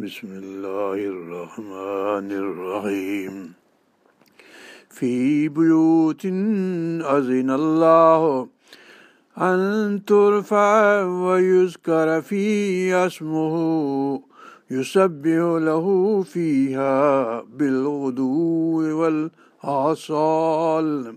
بسم الله الرحمن الرحيم. في بيوت أذن الله أن ترفع ويذكر فيها اسمه يسبح له فيها بالغدو والآصال.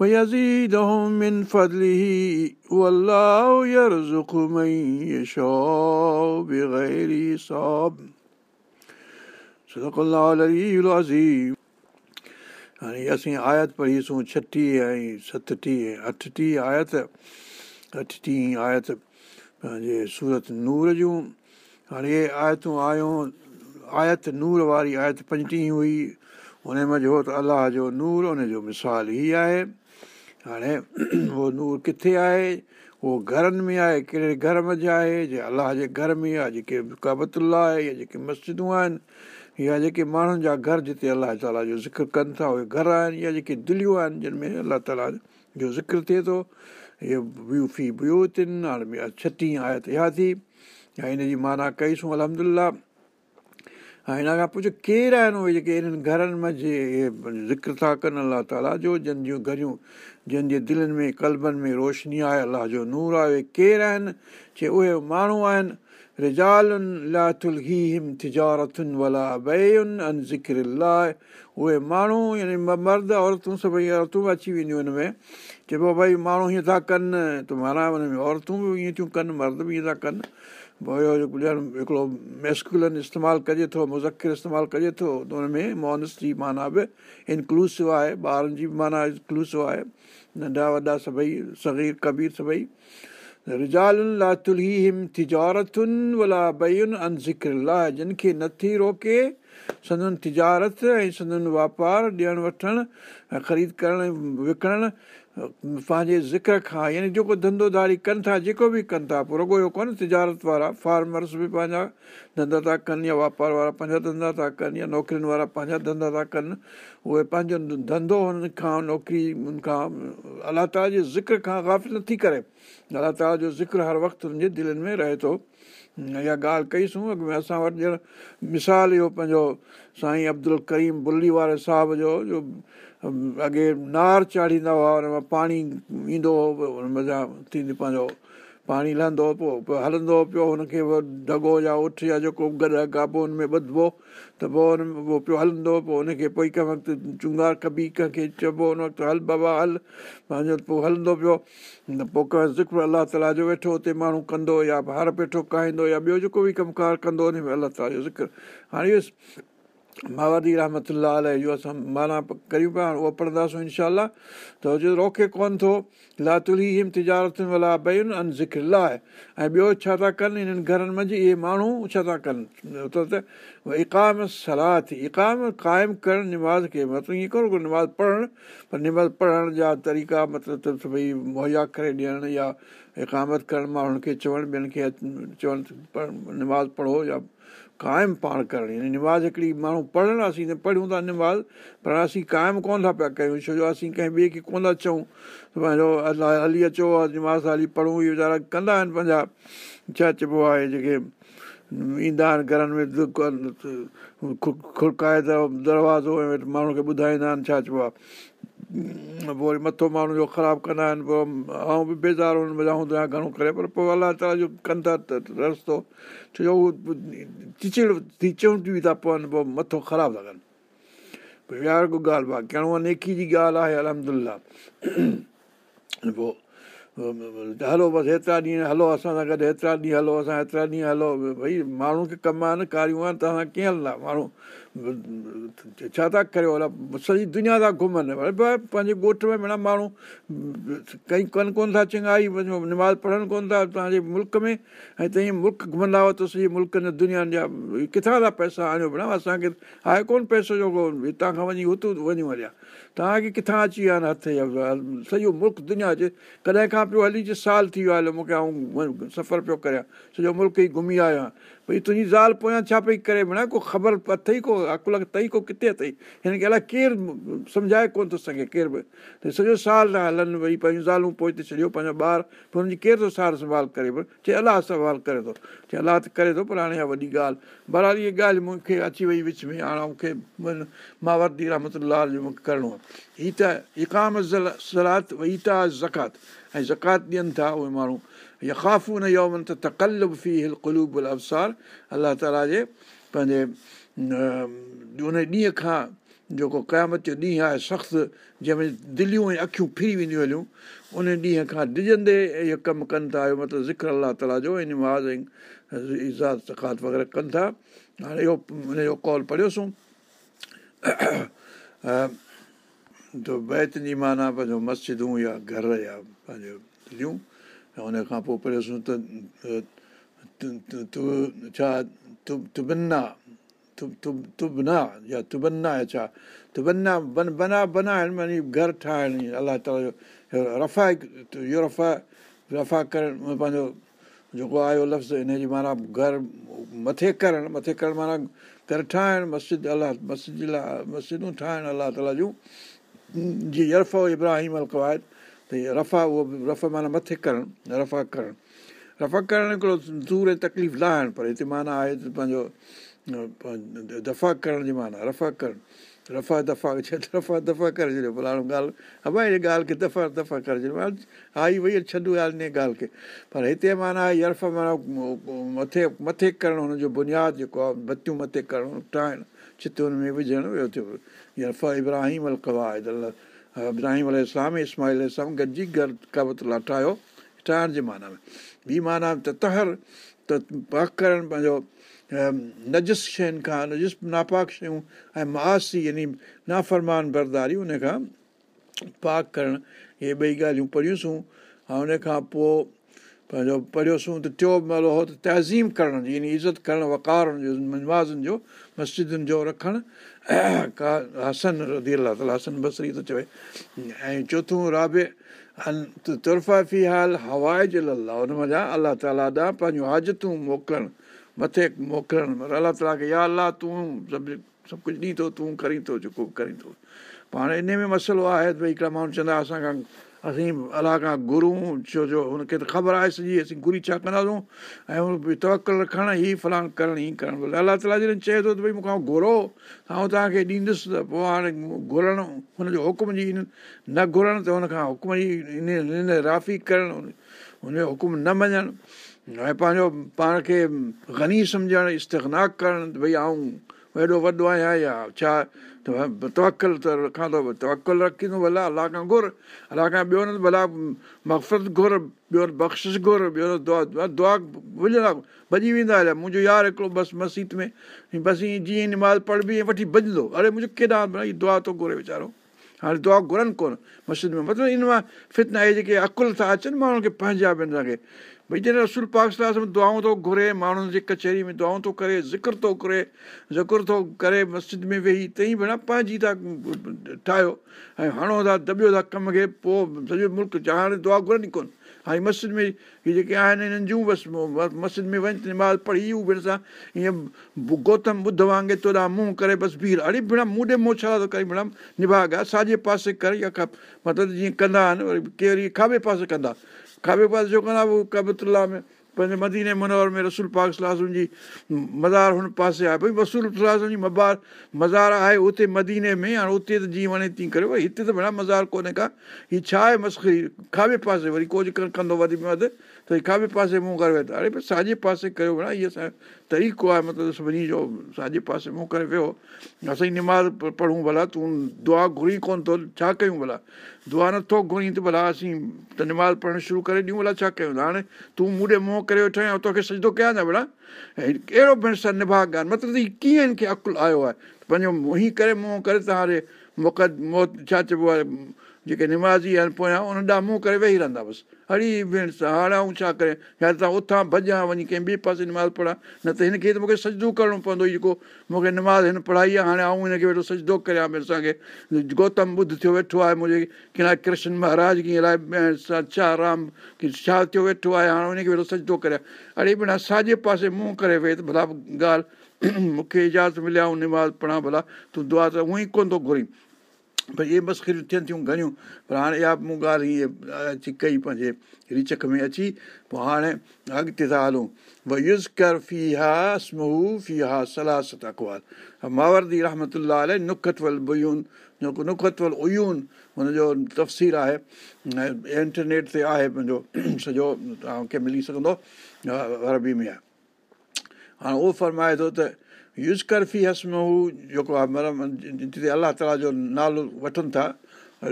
ويزيدهم من فضله والله يرزق من يشاء بغير حساب صدق الله العلي العظيم हाणे असीं आयत पढ़ीसूं छटीह ऐं सतटीह अठटीह आयत अठटीह आयत पंहिंजे सूरत नूर जूं हाणे इहे आयतूं आयूं आयत नूर वारी आयत पंजटीह हुई हुन में जो त अलाह जो नूर उनजो मिसाल हीअ आहे هاڻي اهو نور ڪٿي آهي؟ اهو گهرن ۾ آهي ڪهڙي گهر ۾ آهي؟ جي الله جي گهر ۾ آهي جيڪي ڪابتلا آهي يا جيڪي مسجدون آهن يا جيڪي ماڻهن جا گهر جتي الله تالا جو ذڪر ڪن ٿا اهي گهر آهن يا جيڪي دليون آهن جن ۾ الله تالا جو ذڪر ٿئي ٿو اهو ويو في ٿين هاڻي ڇٽيهه آيت اها ٿي ۽ هن جي معنيٰ ڪئيسون الهمدلا ۽ هن کان پڇو ڪير آهن اهي جيڪي انهن گهرن ۾ جي ذڪر ٿا ڪن الله تالا جو جن جون گهريون جن جي دلن ۾ ڪلبن ۾ روشني آهي الله جو نور آهي ڪير آهن جي اهي ماڻهو آهن اهي ماڻهو يعني مرد عورتون سڀئي عورتون به اچي وينديون هن ۾ چئبو ڀئي ماڻهو هيئن ٿا ڪن ته معنيٰ هن ۾ عورتون به ائين ٿيون ڪن مرد به ائين ٿا ڪن اهو ڄڻ هڪڙو ميسڪلن استعمال ڪجي ٿو مزڪر استعمال ڪجي ٿو ته هن ۾ مونس جي معنيٰ به انڪلوسو آهي ٻارن جي به معنيٰ انڪلوسو آهي ننڍا وڏا سڀئي صغير ڪبير سڀئي رجالن لا هم تجارتن ولا بين ان ذڪر جن کي نٿي روڪي سندن تجارت ۽ سندن واپار ڏيڻ وٺڻ ۽ خريد ڪرڻ وڪڻڻ پنهنجي ذڪر کان يعني جيڪو ڌنڌوداري ڪن ٿا جيڪو به ڪن ٿا پوءِ رڳو ڪونهي تجارت وارا فارمرس به پنهنجا ڌنڌا ٿا ڪن يا واپار وارا پنهنجا ڌنڌا ٿا ڪن يا نوڪرين وارا پنهنجا ڌنڌا ٿا ڪن اهي پنهنجو ڌنڌو هن کان نوڪري کان الله تالا جي ذڪر کان گافل نٿي ڪري. الله تالا جو ذڪر هر وقت هن جي دلن ۾ رهي ٿو. اها ڳالهه ڪئيسون اڳ ۾ اسان وٽ ڄڻ مثال اهو پنهنجو سائين عبدل ڪريم بلي واري صاحب جو جو اڳي نار چاڙهيندا هئا هن مان پاڻي ايندو هو هن مزا ٿيندي پنهنجو پاڻي لهندو پوءِ پوءِ هلندو پيو هن کي ڍگو يا اٺ يا جيڪو گڏ گابو هن ۾ ٻڌبو ته پوءِ هن ۾ اهو پيو هلندو پوءِ هن کي پوءِ ڪنهن وقت چنگار ڪبي ڪنهن کي چئبو هن وقت هل بابا هل. پنهنجو پوءِ هلندو پيو. پوءِ ڪنهن ذڪر الله تالا جو ويٺو هتي ماڻهو ڪندو يا هر پيٺو ڪائيندو يا ٻيو جيڪو به ڪم ڪار ڪندو هن ۾ الله تالا جو ذڪر. هاڻي اهو ماودي رحمت جو اسان معنيٰ ڪريون پيا اهو پڙهنداسين انشا ته جو روڪي ڪونه ٿو لاتلي هم تجارتن والا بين ان ذڪر لاءِ ۽ ٻيو ڇا ٿا ڪن هنن گهرن منجهه اهي ماڻهو ڇا ٿا ڪن ته اقام صلاح ٿي اقام قائم ڪرڻ نماز کي مطلب ائين ڪونه نماز پڙهڻ پر نماز پڙهڻ جا طريقا مطلب ته ڀئي مهيا ڪري ڏيڻ يا اقامت ڪرڻ ماڻهن کي چوڻ ٻين کي چوڻ نماز پڙهو يا قائم پاڻ ڪرڻي نماز هڪڙي ماڻهو پڙهن اسين ته پڙهون ٿا نماز پر اسين قائم ڪونه ٿا پيا ڪيون. ڇو جو اسين ڪنهن ٻئي کي ڪونه ٿا چئون. پنهنجو الله هلي اچو نماز هلي پڙهون اهي ويچارا ڪندا آهن پنهنجا. ڇا چئبو آهي جيڪي ايندا آهن گهرن ۾ کرڪائي دروازو ماڻهو کي ٻڌائيندا آهن ڇا چئبو آهي پوءِ وري مٿو ماڻهو جو خراب ڪندا آهن پوءِ آئون به بيزار هن ۾ رهون ته گهڻو ڪري پر پوءِ الله تالا جو ٿا ته رستو ڇو جو هو چچڙ ٿي چمٽيون ٿا پون پوءِ مٿو خراب ٿا ڪن ڀئي ڪو ڳالهه باقي ڪهڙو نيڪي جي ڳالهه آهي الهمدلا پوءِ هلو بس هيترا ڏينهن هلو اسان سان گڏ هيترا ڏينهن هلو اسان هيترا ڏينهن هلو ڀئي ماڻهو کي ڪم آهن ڪاريون آهن توهان ڪيئن هلندا ماڻهو ڇا ٿا ڪريو الا سڄي دنيا ٿا گهمن. پنهنجي ڳوٺ ۾ معنيٰ ماڻهو ڪئي ڪن ڪونه ٿا چڱائي نماز پڙهن ڪونه ٿا توهان جي ملڪ ۾۽ ٿئي ملڪ گهمندا هئا ته سڄي ملڪ دنيا جا ڪٿان ٿا پئسا آڻيو ڀيڻ اسان کي آهي ڪونه پئسو جو هتان کان وڃي هتي وڃون هليا توهان کي ڪٿان اچي ويا آهن هٿ سڄو ملڪ دنيا اچي ڪڏهن کان پيو هلي اچي سال ٿي ويو آهي هلو مون کي آئون سفر پيو ڪريان سڄو ملڪ ئي گهمي آيو آهيان ڀئي تنهنجي زال پويان ڇا پئي ڪري؟ ڀيڻ ڪو خبر اٿئي ڪو عقل اٿئي ڪو ڪٿي اٿئي هن کي الائي ڪير سمجهائي ڪونه ٿو سگهي ڪير به. ته سڄو سال ٿا هلن ڀئي پنهنجون زالون پوءِ هتي ڇڏيو پنهنجو ٻار. پوءِ هن جي ڪير ٿو سار سنڀال ڪري؟ چئي الله سنڀال ڪري ٿو. چئي الله ته ڪري ٿو پر هاڻي اها وڏي ڳالهه. برهال اها ڳالهه مون کي اچي وئي وچ ۾ هاڻي مون کي ماوردي رحمت لال جو مون کي ڪرڻو آهي هيءَ ته اڪام سلات ايتا زڪات ۽ زڪات ڏين ٿا اهي ماڻهو يومن ته تڪل به في قلوب اوسار الله تالا جي پنهنجي ان ڏينهن کان جيڪو قيامت جو ڏينهن آهي سخت جنهن ۾ دليون ۽ اکيون ڦري وينديون هليون ان ڏينهن کان ڊڄندي اهو ڪم ڪن ٿا اهو مطلب ذڪر الله تالا جو ان نماز ۽ ازات زڪات وغيره ڪن ٿا هاڻي اهو هن جو ڪال پڙهيوسين جي معنيٰ پنهنجو مسجدون يا گهر يا پنهنجو دليون ۽ هن کان پوءِ ڇا تبنا يا تبنا يا ڇا تبنا بن بنا بنائڻ ماني گهر ٺاهڻ الله تالا جو رفا اهو رفا رفا ڪرڻ پنهنجو جيڪو آيو لفظ هن جي معنيٰ گهر مٿي ڪرڻ مٿي ڪرڻ معنيٰ گهر ٺاهڻ مسجد الله مسجد لاءِ مسجدون ٺاهڻ الله تالا جون جيئن يرفو ابراهيم الڪوايد ته رفا اهو رف معنيٰ مٿي ڪرڻ رفا ڪرڻ رفا ڪرڻ هڪڙو دور ۽ تڪليف لاهڻ پر هتي معنيٰ آهي پنهنجو دفعا ڪرڻ جي معنيٰ رفا ڪرڻ رفا دفعا ڇڏ رفا دفعا ڪري ڇڏيو فلاڻو ڳالهه ها ڀائي هن ڳالهه کي دفعا دفعا ڪري ڇڏيو آئي وئي ڇڏ ڳالهه ان ڳالهه کي پر هتي معنيٰ يرف معنيٰ مٿي مٿي ڪرڻ هن جو بنياد جيڪو آهي بتيون مٿي ڪرڻ چت هن ۾ وجهڻ ٻيو ٿيو يرفا ابراهيم ال ڪوايد ابراهيم ال اسلام اسماهل اسلام گڏجي گهر ڪبت لاءِ ٺاهيو ٺاهڻ جي معنيٰ ۾ ٻي معنيٰ ته تهر ته پاڪ ڪرڻ پنهنجو نجس شين کان نجس ناپاڪ شيون ۽ ماسي يعني نافرمان برداري ان کان پاڪ ڪرڻ اهي ٻئي ڳالهيون پڙهيونسين ۽ ان کان پوءِ پنهنجو پڙهيوسين ته ٽيون مهلو هو ته تهزيم ڪرڻ جي يعني عزت ڪرڻ وڪارن جو نمازن جو مسجدن جو رکڻ ڪا هسن ردي الا تالا هسن بسري ٿو چوي. ۽ چوٿون رابي طرفان في حال هوائي جي لاءِ هن مزا الله تالا ڏانهن پنهنجون هاجتون موڪلڻ مٿي موڪلڻ. الله تالا کي يا الله تون سڀ سڀ ڪجهه ڏين ٿو تون ڪري ٿو جيڪو ڪري ٿو. پاڻ ان ۾ مسئلو آهي ڀئي هڪڙا ماڻهو چوندا اسان کان اسين الله کان گهرون ڇو جو هن کي ته خبر آهي سڄي اسين گهري ڇا ڪنداسين؟ ۽ هن توڪل رکڻ هيءَ فلاڻ ڪرڻ هيئن ڪرڻ الله تالا جڏهن چئي ٿو ته ڀئي مون کان گهرو ۽ توهان کي ڏيندس ته پوءِ هاڻي گهرڻ هن جو حڪم جي نه گهرڻ ته هن کان حڪم جي رافي ڪرڻ هن جو حڪم نه مڃڻ. ۽ پنهنجو پاڻ کي غني سمجهڻ استناڪ ڪرڻ ڀئي آئون هيڏو وڏو آهيان يا ڇا توڪل ته رکان ٿو توڪل رکيندو ڀلا الله کان گهر الله کان ٻيو نه ڀلا مقفرت گهر ٻيو بخشش گهر ٻيو دعا دعا ڀلندا ڀڄي ويندا هليا منهنجو يار هڪڙو بس مسجد ۾ بس ائين جيئن نماز پڙهبي وٺي ڀڄندو اڙي منهنجو ڪيڏانهن دعا ٿو گهري ويچارو هاڻي دعا گهرن ڪونه مسجد ۾ مطلب ان مان فتنا اهي جيڪي عقل ٿا اچن ماڻهن کي پنهنجا به هن کي ڀئي جڏهن رسول پاڪ صلاح دعائون ٿو گهري ماڻهن جي ڪچهري ۾ دعائون ٿو ڪري ذڪر ٿو ڪري ذڪر ٿو ڪري مسجد ۾ ويهي ٿئي ڀيڻ پنهنجي ٿا ٺاهيو. ۽ هڻو ٿا دٻيو ٿا ڪم کي پوءِ سڄو ملڪ هاڻي دعا گهرن ئي ڪونه. هاڻي مسجد ۾ هيءَ جيڪي آهن هنن جون بس مسجد ۾ وڃ نماز پڙهي هو ڀيڻ سان هيئن گوتم ٻڌ وانگر توڏان منهن ڪري بس ڀيڙ. اڙي مون ڏي منهن ڇا ٿو ڪري ڀيڻ نڀاگ. ساڄي پاسي ڪر يا مطلب جيئن ڪندا آهن وري ڪير کاٻي پاسي ڪندا کاٻي پاسي جو ڪندا پوءِ ڪبتلا ۾ پنهنجي مديني منوهر ۾ رسول پاڪ صلاح جي مزار هن پاسي آهي. ڀئي صلاح جي مبار مزار آهي اتي مديني ۾ هاڻي اتي ته جيئن وڻي تيئن ڪري. ڀئي هتي ته ڀيڻ مزار ڪونهي ڪا. هيءَ ڇا آهي مسڪري کاٻي پاسي وري ڪجهه ڪندو وڌ ۾ وڌ ته کاٻي پاسي منهن ڪري ويٺو اڙي ڀئي ساڄي پاسي ڪيو ڀيڻ اهو اسان جو طريقو آهي مطلب سڀني جو ساڄي پاسي منهن ڪري ويو. اسان نماز پڙهون ڀلا تون دعا گهري ڪونه ٿو ڇا ڪيون ڀلا؟ دعا نٿو گهري ته ڀلا اسين ته نماز پڙهڻ شروع ڪري ڏيون ڀلا ڇا ڪيون. ته هاڻي تون مون ڏي منهن ڪري ويٺو آهين توکي سجدو ڪيان نه ڀيڻ اهڙو ڀيڻ سان نڀا مطلب ڪيئن هن کي عقل آيو آهي؟ پنهنجو هيئن ڪري منهن ڪري ته هاڻي ڇا چئبو آهي جيڪي نمازي آهن پويان ان ڏانهن منهن ڪري ويهي رهندا بس هري ڀيڻ سان هاڻي آئون ڇا ڪري يا ته اٿان ڀڄان وڃي ڪنهن ٻئي پاسي نماز پڙهان نه ته هن کي ته مون کي سجدو ڪرڻو پوندو جيڪو مون کي نماز هن پڙهائي آهي هاڻي آئون هن کي ويٺو سجدو ڪريان ڀئي اسان کي گوتم ٻڌ ٿيو ويٺو آهي منهنجي ڪنا ڪرشن مهاراج ڪيئن ڇا رام ڇا ٿيو ويٺو آهي هاڻي هن کي ويٺو سجدو ڪريان اڙي ڀيڻ ساڄي پاسي منهن ڪري ويهه ته ڀلا ڳالهه مون کي اجازت مليا ۽ نماز پڙهان ڀلا تون دعا ته اهو ئي ڪونه ٿو گهري ڀئي اهي مسڪريون ٿين ٿيون گهڻيون پر هاڻي اها مون ڳالهه هيءَ اچي ڪئي پنهنجي رچڪ ۾ اچي پوءِ هاڻي اڳتي ٿا هلون. هن جو تفسير آهي انٽرنيٽ تي آهي پنهنجو سڄو توهان کي ملي سگهندو عربي ۾ آهي. هاڻي اهو فرمائي ٿو ته يوز ڪر في هسم هو جيڪو آهي مطلب جتي الله تالا جو نالو وٺن ٿا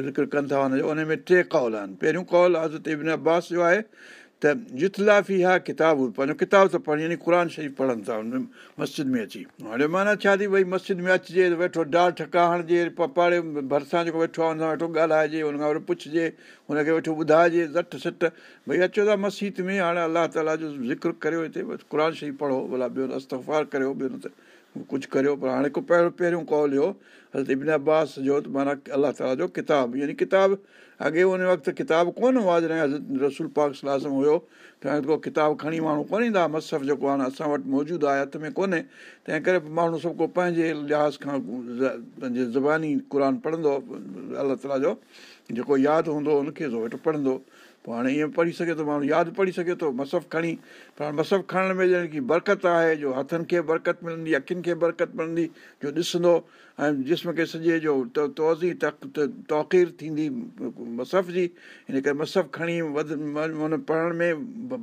ذڪر ڪن ٿا هن جو ان ۾ ٽي ڪول آهن پهريون ڪول حضرت ابن عباس جو آهي ته جتلافي ها ڪتاب پنهنجو ڪتاب ته پڙهن يعني قر شريف پڙهن ٿا مسجد ۾ اچي هاڻي معنيٰ ڇا ٿي ڀئي مسجد ۾ اچجي ويٺو ڊال ٺڪا هڻجي پاڙي ڀرسان جيڪو ويٺو آهي هن سان ويٺو ڳالهائجي هن کان وري پڇجي هن کي ويٺو ٻڌائجي جهٽ سٽ ڀئي اچو ٿا مسجد ۾ هاڻي الله تالا جو ذڪر ڪريو هتي قر شريف پڙهو ڀلا ٻيو استفار ڪريو ٻيو نه ته ڪجهه ڪريو پر هاڻي ڪو پهريون پهريون ڪال هيو حضرت ابن عباس جو ته معنيٰ الله تالا جو ڪتاب يعني ڪتاب اڳي ان وقت ڪتاب ڪونه هئا جڏهن حضرت رسول پاڪ سلاسم هيو ته ڪو ڪتاب کڻي ماڻهو ڪونه ايندا هئا مسف جيڪو آهي اسان وٽ موجود آهي هٿ ۾ ڪونهي تنهن ڪري ماڻهو سڀ ڪو پنهنجي لحاظ کان پنهنجي زباني قر پڙهندو الله تالا جو جيڪو ياد هوندو ويٺو پڙهندو پوءِ هاڻي ائين پڙهي سگهي ٿو ماڻهو ياد پڙهي سگهي ٿو مسف کڻي پر هاڻي مسف کڻڻ ۾ ڄڻ ڪه برڪت آهي جو هٿن کي برڪت ملندي اکين کي برڪت ملندي جو ڏسندو ۽ جسم کي سڄي جو توزي توقير ٿيندي مسف جي. هن ڪري مسف کڻي وڌ پڙهڻ ۾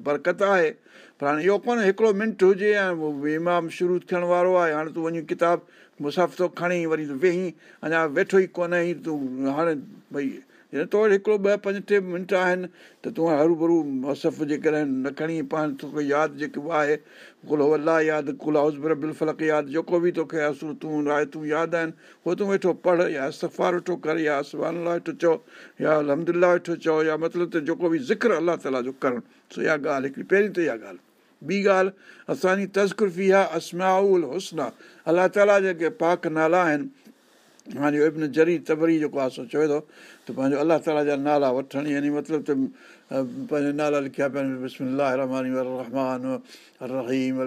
برڪت آهي. پر هاڻي اهو ڪونهي هڪڙو منٽ هجي ۽ امام شروع ٿيڻ وارو آهي هاڻي تون وڃي ڪتاب مساف ٿو کڻي وري ويهي اڃا ويٺو ئي ڪونهي تون هاڻي ڀئي تو وٽ هڪڙو ٻه پنج ٽي منٽ آهن ته تون هرو مسف جي ڪري نه کڻي پاڻ توکي ياد جيڪو آهي ڪل الله ياد ڪل هائزبر بلفلڪ ياد جيڪو به توکي اسر تون راءِ تون ياد آهن اهو تون ويٺو پڙهه يا سفار ويٺو ڪر يا سڀاڻي ويٺو چئو يا الهمدلا ويٺو چئو يا مطلب ته جيڪو به ذڪر الله تالا جو ڪرڻ سو اها ڳالهه هڪڙي پهرين ته اها ڳالهه. ٻي ڳالهه اسان جي تزڪرفي آهي اسمائل هسن الله تالا جيڪي پاڪ نالا آهن هاڻي ابن جري تبري جيڪو آهي سو چوي ٿو ته پنهنجو الله تالا جا نالا وٺڻ يعني مطلب ته پنهنجا نالا لکيا پيا آهن بسمرماني ال رهيم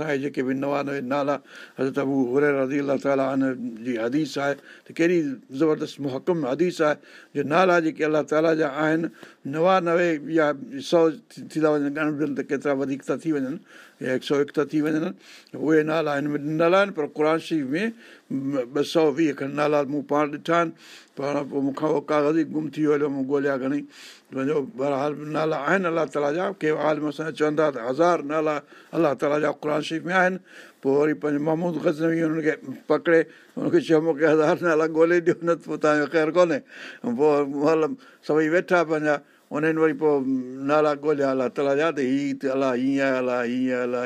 آهي جيڪي به نوانوي نالا ته اهو الله تالا جي حديث آهي ته ڪهڙي زبردست مهڪم حديث آهي جو نالا جيڪي الله تالا جا آهن نوانوي يا سؤ ٿي ٿا وڃن ته ڪيترا وڌيڪ ٿا ٿي وڃن هڪ سؤ هڪ ٿا ٿي وڃن اهي نالا هن ۾ ڏنل آهن پر قر شريف ۾ ٻه سؤ ويهه کن نالا مون پاڻ ڏٺا آهن پاڻ پوءِ مون کان اهو ڪاغذ ئي گم ٿي هليو مون ڳولهيا گهڻيئي پنهنجو برهال نالا آهن الله تالا جا ڪي عالم اسان چوندا ته هزار نالا الله تالا جا قر شريف ۾ آهن پوءِ وري پنهنجو مهمود گزنوي هن کي پڪڙي هن کي چيو مون کي هزار نالا ڳولهي ڏيو نه ته پوءِ توهان جو خير ڪونهي پوءِ مطلب سڀئي ويٺا پنهنجا انهن وري پوءِ نالا ڳولهيا الله تالا جا ته هيءَ ته الله هيئن الله هيئن الله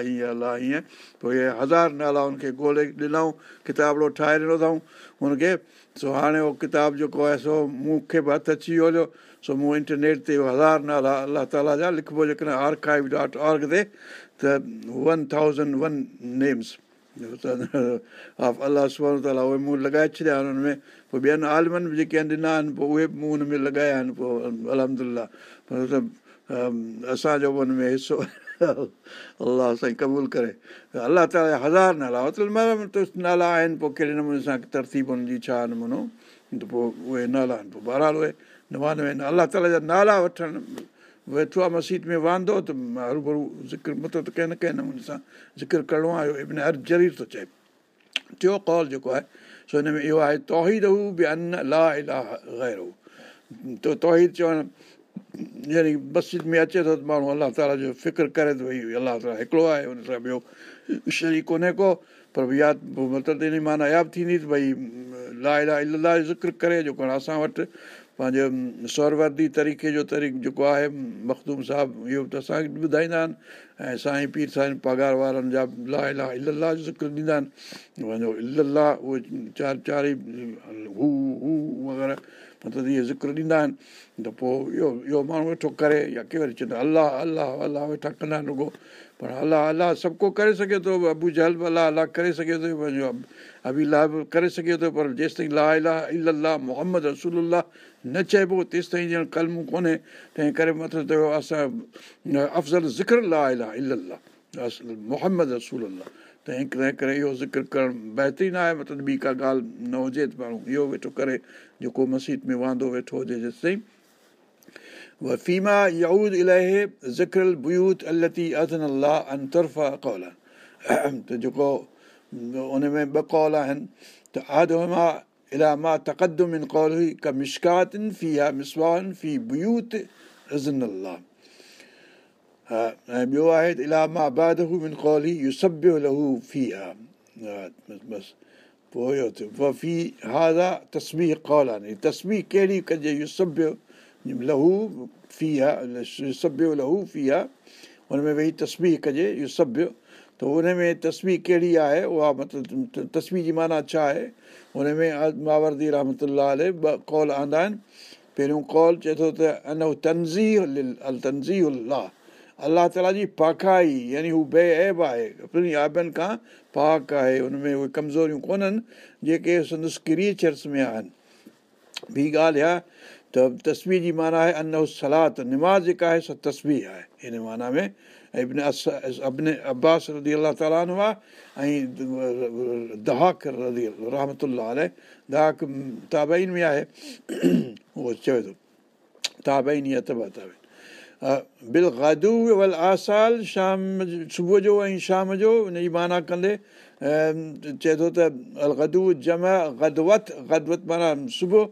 هيئن الله هيئن پوءِ اهي هزار نالا هن کي ڳولهي ڏنئون ڪتابڙو ٺاهي ڏنو اٿئون هن کي سو هاڻي اهو ڪتاب جيڪو آهي سو مون کي به هٿ اچي ويو هليو سو مون انٽرنيٽ تي هزار نالا الله تالا جا لکبو جيڪڏهن آرڪائو ڊاٽ آرگ تي ته one thousand one names Allah Taala اهي مون لڳائي ڇڏيا هنن ۾ پوءِ ٻين عالمن به جيڪي آهن ڏنا آهن پوءِ اهي به مون هن ۾ لڳايا آهن پوءِ الهمدلا اسان جو به هن ۾ حصو الله سائين قبول ڪري الله تالا جا هزار نالا مطلب نالا آهن پوءِ ڪهڙي نموني سان ترتيب هنن جي ڇا نمونو ته پوءِ اهي نالا آهن پوءِ اهي نوانوي الله تالا جا نالا وٺڻ ويٺو آهي مسجد ۾ واندو ته هروڀرو ذڪر مطلب ته ڪنهن نه ڪنهن نموني سان ذڪر ڪرڻو آهي ابن هر جرير ٿو چئي. ٽيون ڪال جيڪو آهي سو هن ۾ اهو آهي توحيد هو به ان لا غير ته توحيد چوڻ يعني مسجد ۾ اچي ٿو ته ماڻهو الله تالا جو فڪر ڪري ٿو ڀئي الله تالا هڪڙو آهي هن سان ٻيو شريڪ ڪونهي ڪو. پر ياد مطلب ان معنيٰ ياد ٿيندي ته ڀئي لا الاهه الاهه ذڪر ڪري جيڪو اسان وٽ پنهنجو سوروردي طريقي جو طريقو جيڪو آهي مکدوم صاحب اهو ته اسان کي ٻڌائيندا آهن ۽ سائين پير سائين پگهار وارن جا لا الاهه الاهه جو ذڪر ڏيندا آهن. پنهنجو الاهه اهي چار چار هو هو وغيره مطلب اهي ذڪر ڏيندا آهن ته پوءِ اهو اهو ماڻهو ويٺو ڪري يا ڪي وري چوندا الله الله الله ويٺا ڪندا آهن رڳو پر الله الله سڀ ڪو ڪري سگهي ٿو ابو جهل به الله الله ڪري سگهي ٿو پنهنجو ابي لاءِ به ڪري سگهي ٿو پر جيستائين لا الاهه الاهه محمد رسول نه چئبو تيستائين ڄڻ ڪلمو ڪونهي تنهن ڪري مطلب اسان افزل ذڪر لا الاهه الاهه محمد رسول تنهن ڪري اهو ذڪر ڪرڻ بهترين آهي مطلب ٻي ڪا ڳالهه نه هجي ته ماڻهو اهو ويٺو ڪري جيڪو مسجد ۾ واندو ويٺو هجي جيستائين. فيما الاهي التي ازن جيڪو ان ۾ ٻه ڪول آهن. ته آدما الا مان تقدم ان ڪول هئي ڪ مشڪاتن في ها مسوان في بيوت ازن الله ها ۽ ٻيو آهي ته الا مان بعد هو من ڪول اهو سڀي لهو في ها بس پوءِ في هازا تسبيح ڪول آهي تسبيح ڪهڙي ڪجي اهو سڀي لهو في آهي سڀي لهو في آهي هن ۾ ويهي تسبيح ڪجي اهو سڀي ته هن ۾ تسبيح ڪهڙي آهي اها مطلب تسبيح جي معنيٰ ڇا آهي هن ۾ ماوردي رحمت ٻه ڪول آندا آهن پهريون ڪول چئي ٿو ته ان تنزيهه ال الله تالا جي پاکائي يعني هو بي ايب آهي. ٻنهي آبن کان پاڪ آهي هن ۾ اهي ڪمزوريون ڪونهن جيڪي سندس ڪرئيچرس ۾ آهن. ٻي ڳالهه اها ته تصوير جي معنيٰ آهي ان سلات نماز جيڪا آهي سا تصوير آهي. هن معنيٰ ۾ عباس ردي الله تالا آهي ۽ دهاڪ رحمت دهاڪ تابئين ۾ آهي. اهو چوي ٿو تابئين يا تبا بل گادو ول آسال شام صبح جو ۽ شام جو هن جي معنيٰ ڪندي چئي ٿو ته ال گدو جم گدوت گدوت معنيٰ صبح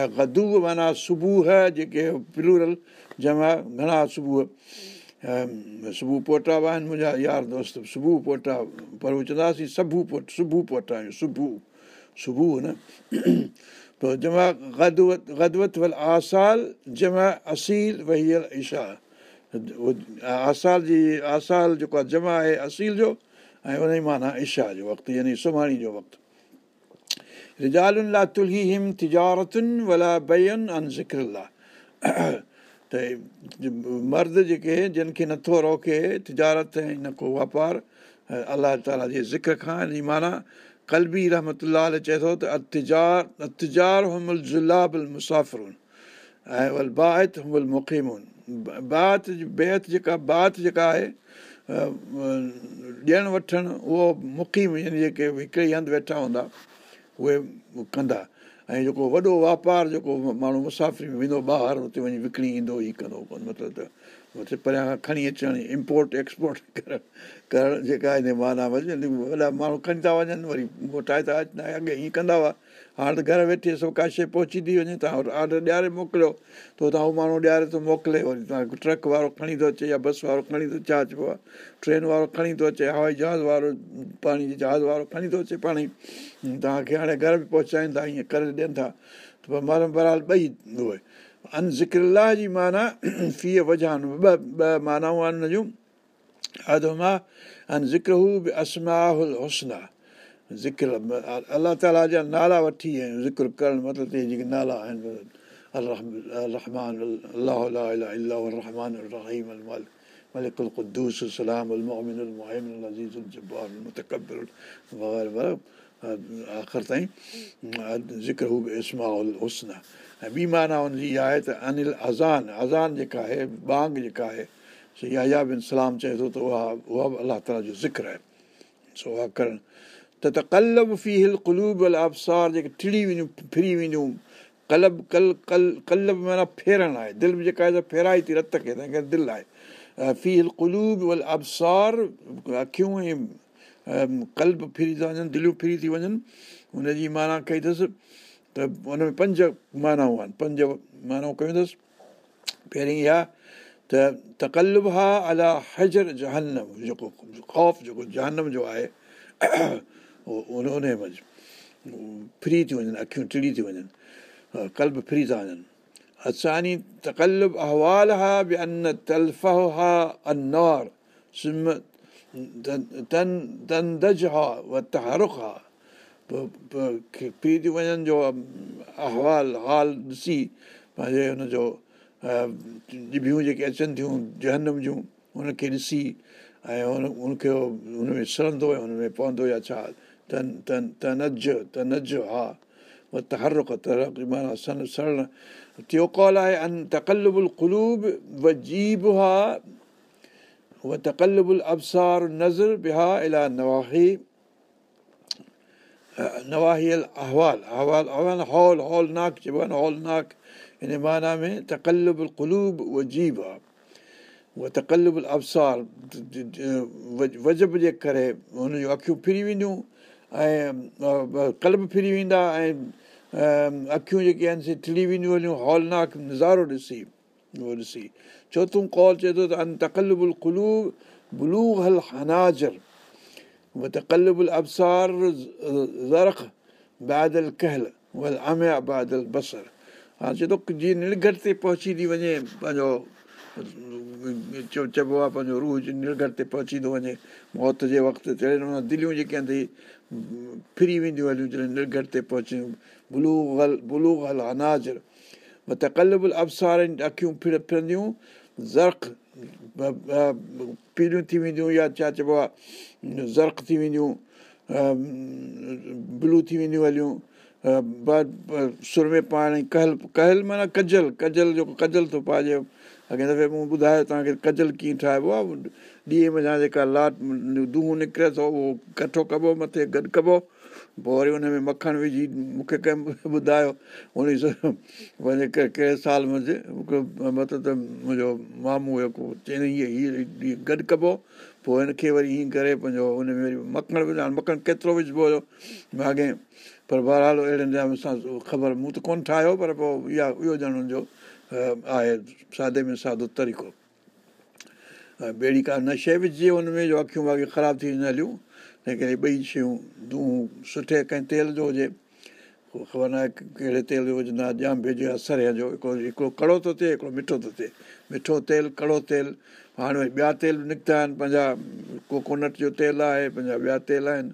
۽ گدو معنيٰ صبح جيڪي پلورل جمع گهڻا صبح صبح پوٽا به آهن منهنجا يار دوست صبح پوٽا پر هئاسين سڀ پوٽ صبح پوٽا آهيون صبح صبح نه پوءِ ول آسال جمع اسيل ايشا آسال جي آسال جيڪو آهي جمع آهي اسيل جو ۽ ان جي معنيٰ اشا جو وقت يعني سڀاڻي جو وقت لاءِ تلهي هم تجارتن مرد جيڪي جن کي نٿو روڪي تجارت ۽ نه ڪو واپار الله تالا جي ذڪر کان جي معنيٰ ڪلبي رحمت چئي ٿو ته اتجار اتجار همل زلابل مسافرن ۽ ول بات بيهت جيڪا بات جيڪا آهي ڏيڻ وٺڻ اهو يعني جيڪي هڪڙي ئي هنڌ ويٺا هوندا اهي ڪندا ۽ جيڪو وڏو واپار جيڪو ماڻهو مسافري ۾ ويندو ٻاهر هتي وڃي وڪڻي ايندو ئي ڪندو ڪونه مطلب ته هتي پريان کان کڻي اچڻ امپورٽ ايڪسپورٽ ڪرڻ ڪرڻ جيڪا هن معنيٰ وڏا ماڻهو کڻي ٿا وڃن وري موٽائي ٿا اچن اڳي ائين ڪندا هئا هاڻي ته گهر ويٺي سڀ ڪا شيءِ پهچي ٿي وڃي توهان وٽ آرڊر ڏياري موڪليو ته توهان اهو ماڻهو ڏياري ٿو موڪلي وري توهان ٽرڪ وارو کڻي ٿو اچي يا بس وارو کڻي ٿو ڇا چئبو آهي ٽرين وارو کڻي ٿو اچي هوائي جهاز وارو پاڻي جهاز وارو کڻي ٿو اچي پاڻي توهان کي هاڻي گهر به پهچائين ٿا ائين ڪري ڏين ٿا ته معنيٰ برهال ٻئي اهي الله تالا جا نالا وٺي ذڪر ڪرڻ مطلب آخر تائين ذڪر هو اسما هسن ۽ ٻي معنيٰ هن جي اها آهي ته انيل اذان اذان جيڪا آهي بانگ جيڪا آهي سو يا بن سلام چئي ٿو ته اها اها به الله تالا جو ذڪر آهي سو اها ڪرڻ ته ته ڪل به في هل ڪلوب ال آبسار جيڪي ٽڙي وينديون ڦري وينديون ڪلب ڪل ڪل ڪلب معنيٰ فيرڻ آهي دل به جيڪا آهي ڦيرائي ٿي رت کي تنهن کي دل آهي فيل ڪلوب ول ابسار اکيون ۽ ڪلب ڦري ٿا وڃن دليون ڦري ٿي وڃن هن جي معنيٰ ڪئي اٿس ته هن ۾ پنج مانائون آهن پنج مانائون ڪيون اٿس پهرين اها ته تڪلب ها الا هجر جهنم جيڪو خوف جيڪو جهنم جو آهي ان ان منجهه فري ٿي وڃن اکيون ٽڙي ٿي وڃن ڪلب فري ٿا وڃن اساني تڪلب احوال ها به ان تلف ها انار سم تندج ها و تهرک ها فري ٿي وڃن جو احوال حال ڏسي پنهنجي هن جو ڄڀيون جيڪي اچن ٿيون جهنم جون هن کي ڏسي ۽ هن هن کي هن ۾ سڙندو ۽ هن ۾ پوندو يا ڇا تن تن تنج تنج ها ته هر رک ته معنيٰ سن سڙڻ ٽيون ڪال آهي ان تڪلبل قلوب و جيب ها اها تڪلبل ابسار نظر بها الا نواهي نواهيل احوال احوال احوال هال هال ناڪ چئبو آهي نه هال ناڪ هن معنيٰ ۾ تڪلبل قلوب اها جيب آهي اها تڪلبل ابسار وجب جي ڪري هنجون اکيون ڦري وينديون ۽ ڪلب ڦري ويندا ۽ اکيون جيڪي آهن سي ٽڙي وينديون هالناڪ نظارو ڏسي اهو ڏسي چوٿون ڪال چئي ٿو ها چئي ٿو جيئن پهچي ٿي وڃي پنهنجو چئبو آهي پنهنجو روهه تي پهچي ٿو وڃي موت جي وقت دليون جيڪي آهن ڦري وينديون هل ته ڪلبل ابسار اکيون ڦر فرنديون زرک پيليون ٿي وينديون يا ڇا چئبو آهي زرک ٿي وينديون بلو ٿي وينديون هليون سر ۾ پاڻي ڪهل ڪهل معنيٰ ڪجل ڪجل جيڪو ڪجل ٿو پائجي اڳي دفعي مون ٻڌايو توهان کي ڪجل ڪيئن ٺاهبو آهي ڏينهن ۾ جيڪا لاٽ دونهن نڪري ٿو اهو ڪٺو ڪبو مٿي گڏ ڪبو پوءِ وري هن ۾ مکڻ وجهي مون کي ڪنهن ٻڌايو اڻويهه سؤ پنهنجي ڪهڙي سال مون کي مطلب ته منهنجو مامو هيو ڪو چئي هيءَ گڏ ڪبو. پوءِ هن کي وري هيئن ڪري پنهنجو هن ۾ وري مکڻ وجهان مکڻ ڪيترو وجهبو هيو ماڳي پر بهرحال اهڙي نموني سان خبر مون ته ڪونه ٺاهيو پر پوءِ اها اهو ڄڻ هن جو آهي سادي ۾ سادو طريقو. ٻيڙي ڪا نه شيءِ وجهجي هن ۾ جو اکيون خراب ٿي هليون ڪري ٻئي شيون دون سٺي ڪنهن تيل جو هجي خبر نه آهي ڪهڙي تيل جو وجهندا ڄام ڀيڄو يا سريا جو هڪڙو هڪڙو ڪڙو ٿو ٿئي هڪڙو مٺو ٿو ٿئي. مٺو تيل ڪڙو تيل هاڻي وري ٻيا تيل به نڪتا آهن پنهنجا ڪوڪونٽ جو تيل آهي پنهنجا ٻيا تيل آهن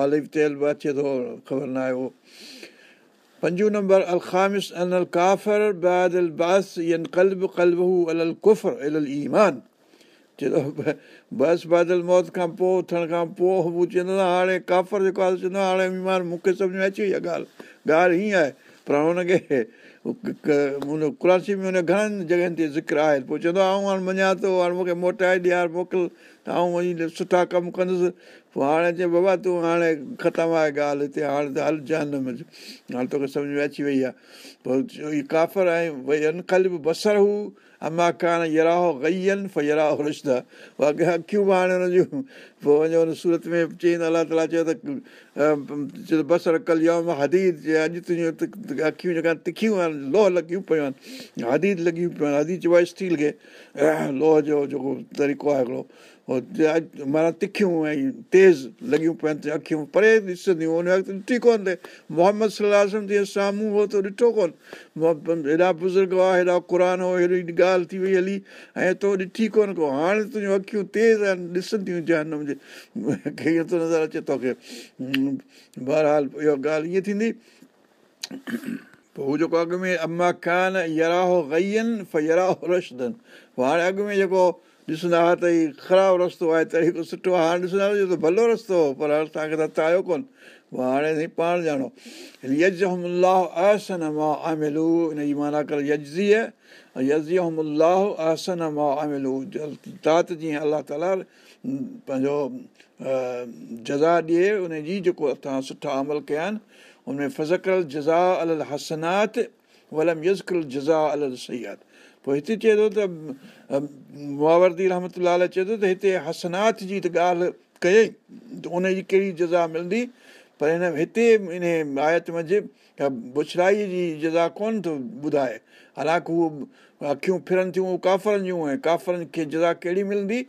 آلو تيل به اچي ٿو خبر نه آهي اهو. پنجو نمبر ال ڪافر بعد باس ڪلب ڪلب ال ڪفر ال ايمان ٿو بس بادل موت کان پوءِ اٿڻ کان پوءِ هو چوندو هاڻي ڪافر جيڪو آهي چوندو هاڻي ايمان مون کي سمجهه ۾ اچي وئي آهي ڳالهه. ڳالهه هيئن آهي. پر هن کي هن ڪراچي ۾ هن گهڻن جڳهين تي ذڪر آهي. پوءِ چوندو آهي آئون هاڻي مڃان ٿو هاڻي مون کي موٽائي ڏيار موڪل. ته آئون وڃي سٺا ڪم ڪندس. پوءِ هاڻي چئي بابا تون هاڻي ختم آهي ڳالهه هتي هاڻي ته هل جان هاڻي توکي سمجهه ۾ اچي وئي آهي. پوءِ هيءَ ڪافر ۽ ڀئي انڪل به بصر هو اما ڪانه يراهو گئيئن ف يراهو رشتا باقي اکيون به هاڻي هنجون پوءِ وڃو هن سورت ۾ چئي الله تالا چيو ته چيو بصر ڪل يم هديد چئي اڄ تنهنجون اکيون جيڪا تکيون آهن لوهه لڳيون پيون آهن هديد لڳيون پيون آهن هديد چئبو آهي اسٽيل کي لوهه جو جيڪو طريقو آهي هڪڙو معنيٰ تکيون ۽ تيز لڳيون پيون آهن اکيون پري ڏسنديون هن وقت ڏٺي ڪونه ٿئي محمد صلاح تيئن سامهون هو ته ڏٺو ڪونه هيڏا بزرگ هئا هيڏا قر هو هيڏي ڳالهه ٿي وئي هلي ۽ تو ڏٺي ڪونه ڪو هاڻي تنهنجون اکيون تيز آهن ڏسنديون جنم جي کي ائين ٿو نظر اچي توکي بهرحال اها ڳالهه ائين ٿيندي پوءِ هو جيڪو اڳ ۾ اما خان يراهو گئيئن ف يراهو رشدن پوءِ هاڻي اڳ ۾ جيڪو ڏسندا هئا ته هيءُ خراب رستو آهي ته هڪ سٺو آهي هاڻي ڏسندا هئا ته ڀلو رستو هو پر اسان کي ته آيو ڪونه پوءِ هاڻي پاڻ ڄاڻو يج اهملاهه آسن مان آملو هن جي معنيٰ ڪر يزيءَ يزي اهملاهه آسن مان آملو تات جيئن الله تالا پنهنجو جزا ڏئي ان جي جيڪو اسان سٺا عمل ڪيا آهن هن ۾ فزيڪل جزا ال هسنات ولم يزڪل جزا ال سيات پوءِ هتي چئي ٿو ته مئاوردي رحمت لال چئي ٿو ته هتي هسنات جي ته ڳالهه ڪيئي ته ان جي ڪهڙي جزا ملندي؟ پر هن هتي ان آيت منجهه بڇڙائيءَ جي جزا ڪونه ٿو ٻڌائي. حالانڪه اهو اکيون فرن ٿيون ڪافرن جون ۽ ڪافرن کي جزا ڪهڙي ملندي؟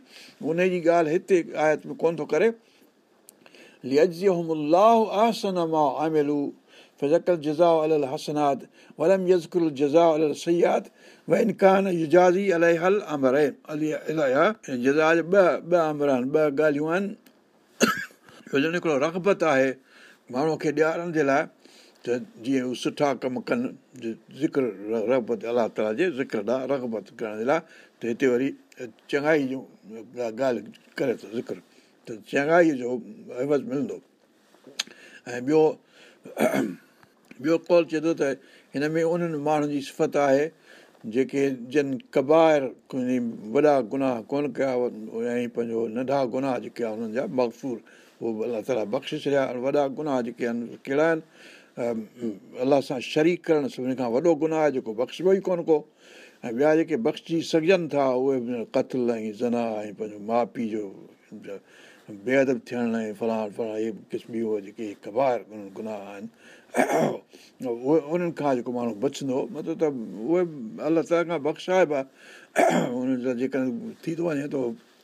ان جي ڳالهه هتي آيت ۾ ڪونه ٿو ڪري. جزا ال هسنات جزا ال سيات و يجازي الائي هل امر جزا ٻه ٻه امر آهن ٻه ڳالهيون آهن هڪڙو رگبت آهي ماڻهوءَ کي ڏيارڻ جي لاءِ ته جيئن هو سٺا ڪم ڪن ذڪر رگبت الله تالا جي ذڪر ڏانهن رگبت ڪرڻ جي لاءِ ته هتي وري چڱائي ڳالهه ڪري ٿو ذڪر ته چڱائيءَ جو اوز ملندو ۽ ٻيو ٻيو ڪال چئي ٿو ته هن ۾ انهن ماڻهن جي صفت آهي جيڪي جن ڪڀار وڏا گناهه ڪونه ڪيا ۽ پنهنجو ننڍا گناهه جيڪي آهي هنن جا مقسور اهو الله تالا بخش ڇڏيا وڏا گناهه جيڪي آهن ڪهڙا آهن؟ الله سان شريڪ ڪرڻ سڀني کان وڏو گناهه آهي جيڪو بخشبو ئي ڪونه ڪو. ۽ ٻيا جيڪي بخشجي سگهجن ٿا اهي قتل ۽ زنا ۽ پنهنجو ماءُ پيءُ جو بيئدب ٿيڻ ۽ اهي قسم اهي جيڪي ڪڀار گناهه آهن اهي انهن کان جيڪو ماڻهو بچندو مطلب ته اهي الله تالا کان بخشائبا ان جا جيڪڏهن ٿي ٿو وڃي ٿو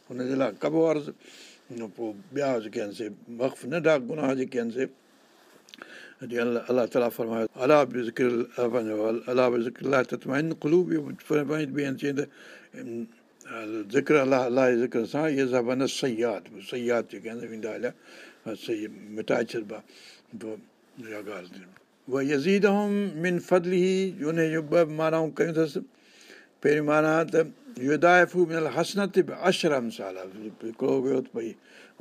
هن جي لاءِ ڪبو عرض پوءِ ٻيا جيڪي آهن سي ننڍا گناهه جيڪي آهن سي الله تالا فرمايو الله به ذڪر پنهنجو الله به ذڪر لاءِ ته کلو به آهن چئي ته ذڪر الله الله جي ذڪر سان اهي سڀ آهن صياد صياد جيڪي آهن ويندا هليا صحيح مٽائي ڇڏبا پوءِ اها ڳالهه اها يزيد من فدلي ان جون ٻه مانائون ڪيون اٿس پهرين معنيٰ ته يدائفو منل هسنت به اشرم سال هڪڙو ويو ته ڀئي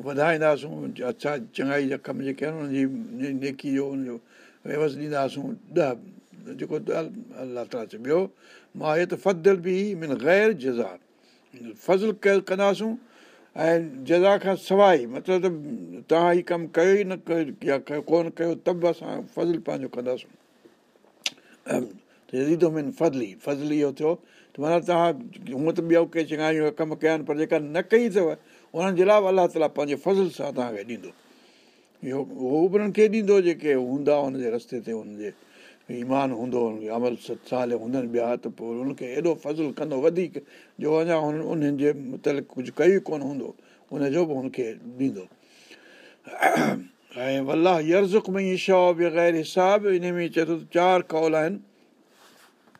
وڌائينداسون اڇا چڱائي جا ڪم جيڪي آهن هن جي نيڪي جو هن جو ويوس ڏينداسون ڏهه جيڪو الله تالا چئي ٻيو مان هي ته فدل به من غير جزا فضل ڪيل ڪنداسون ۽ جزا کان سواءِ مطلب ته توهان هيءُ ڪم ڪيو ئي نه ڪيو يا ڪونه ڪيو ته به اسان فضل پنهنجو ڪنداسون. ۾ فزلي فزلي اهو ٿيو ته معنيٰ توهان هونئن ته ٻيو ڪي چڱايون ڪم ڪيا آهن پر جيڪا نه ڪئي اٿو انهن جي لاءِ الله تالا پنهنجي فضل سان توهان کي ڏيندو. اهو اهو انهن کي ڏيندو جيڪي هوندا هن جي رستي تي هن جي ايمان هوندو عمل سال هوندن ٻيا ته پوءِ هن کي ايڏو فضل ڪندو وڌيڪ جو اڃا هن انهن جي مطلق ڪجهه ڪيو ئي ڪونه هوندو ان جو به هن کي ڏيندو. ۽ الله ۾ شو بغير حساب ان ۾ چئي ٿو چار ڪول آهن.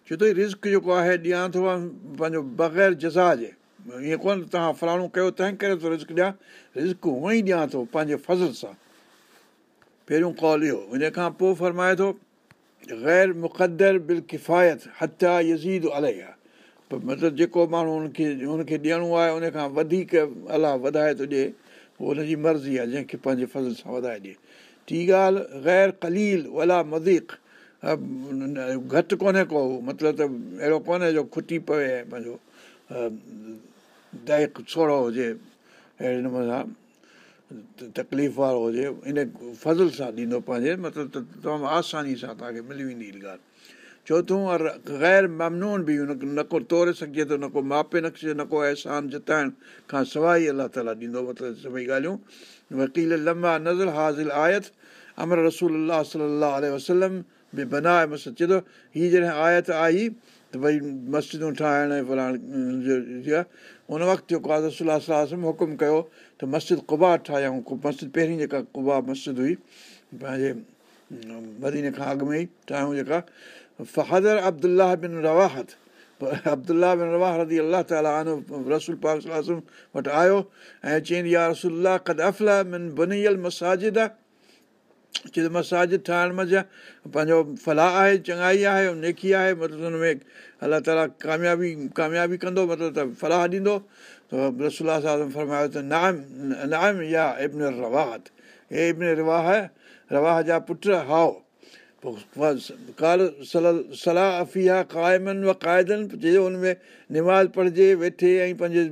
چئي ٿو رزڪ جيڪو آهي ڏيان ٿو پنهنجو بغير جزا جي. ائين ڪونه توهان فلاڻو ڪيو تنهن ڪري ٿو رزڪ ڏيان. رزڪ هونئن ئي ڏيان ٿو پنهنجي فضل سان. پهريون ڪال اهو ان کان پوءِ فرمائي ٿو غير مقدر بل ڪفايت هٿا يزيد الائي آهي مطلب جيڪو ماڻهو هن کي هن کي ڏيڻو آهي ان کان وڌيڪ الله وڌائي ٿو ڏئي اهو هن جي مرضي آهي جنهن کي پنهنجي فضل سان وڌائي ڏئي ٽي ڳالهه غير ڪليل الا مديڪ گهٽ ڪونهي ڪو مطلب ته اهڙو ڪونهي جو کٽي پوي پنهنجو دائڪ سوڙهو هجي اهڙي نموني سان تڪليف وارو هجي ان فضل سان ڏيندو پنهنجي مطلب ته تمام آساني سان توهان کي ملي ويندي ڳالهه. چوٿون غير ممنون به هن نه ڪو توري سگهجي ٿو نه ڪو ماپي نقشي نه ڪو احسان جتائڻ کان سواءِ الله تالا ڏيندو مطلب سڀئي ڳالهيون. وڪيل لمبا نظر هازل آيت امر رسول صلاح وسلم به بنائي مس هيءَ جڏهن آيت آئي ته ڀئي مسجدون ٺاهڻ فلاڻ وقت جيڪو آهي رسول حڪم ڪيو ته مسجد ڪبا ٺاهيئون مسجد پهرين جيڪا ڪبا مسجد هئي پنهنجي مديني کان اڳ ۾ ئي ٺاهيون جيڪا فهدر ابدلاهه بن رواهت ابدلا بن رواهه ردي الله تالا رسول پاڪ وٽ آيو ۽ چئيندي رسول افلا من بنيل مساجد آهي چئي ته مساجد ٺاهڻ مزا پنهنجو فلاح آهي چڱائي آهي نيڪي آهي مطلب هن ۾ الله تالا ڪاميابي ڪاميابي ڪندو مطلب ته فلاح ڏيندو त साहिब फरमायो त, नाम नाम या इब्न रवाहत। हे इब्न रवाह रवाह जा पुट हाओ काल सलाह आहे क़ाइमनि व क़ाइदनि चइजो हुन में निमाज़ पढ़िजे, वेठे ऐं पंहिंजे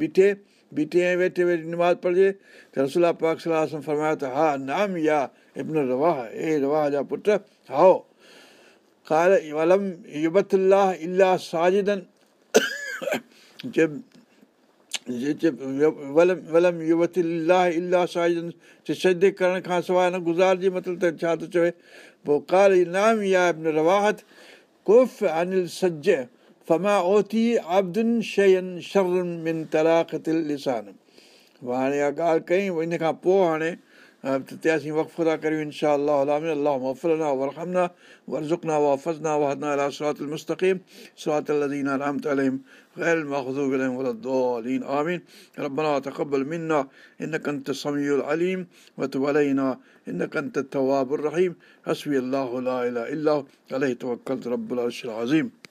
बीठे बीठे ऐं वेठे वेठे निमाज़ पढ़िजे। त रसोल्ला पाक सलाह फरमायो त, हा, नाम या इब्न रवाह ए रवाह जा पुट हाओ काल, वलम युबतलाह इलाह साजिदन। سجدي ڪرڻ کان سواءِ نه گزارجي مطلب ته ڇا ٿو چوي؟ پوءِ ڪال انعام رواهت هاڻي اها ڳالهه ڪئي ان کان پوءِ هاڻي تتياسين وقفرا كريم إن شاء الله. العالمين اللهم اغفر لنا وارحمنا وارزقنا وحفظنا وهدنا إلى صراط المستقيم. صراط الذين أنعمت عليهم غير المغضوب عليهم ولا الضالين. آمين. ربنا تقبل منا. إنك أنت السميع العليم. وتب علينا. إنك أنت التواب الرحيم. حسبي الله لا إله إلا هو. عليه توكلت رب العرش العظيم.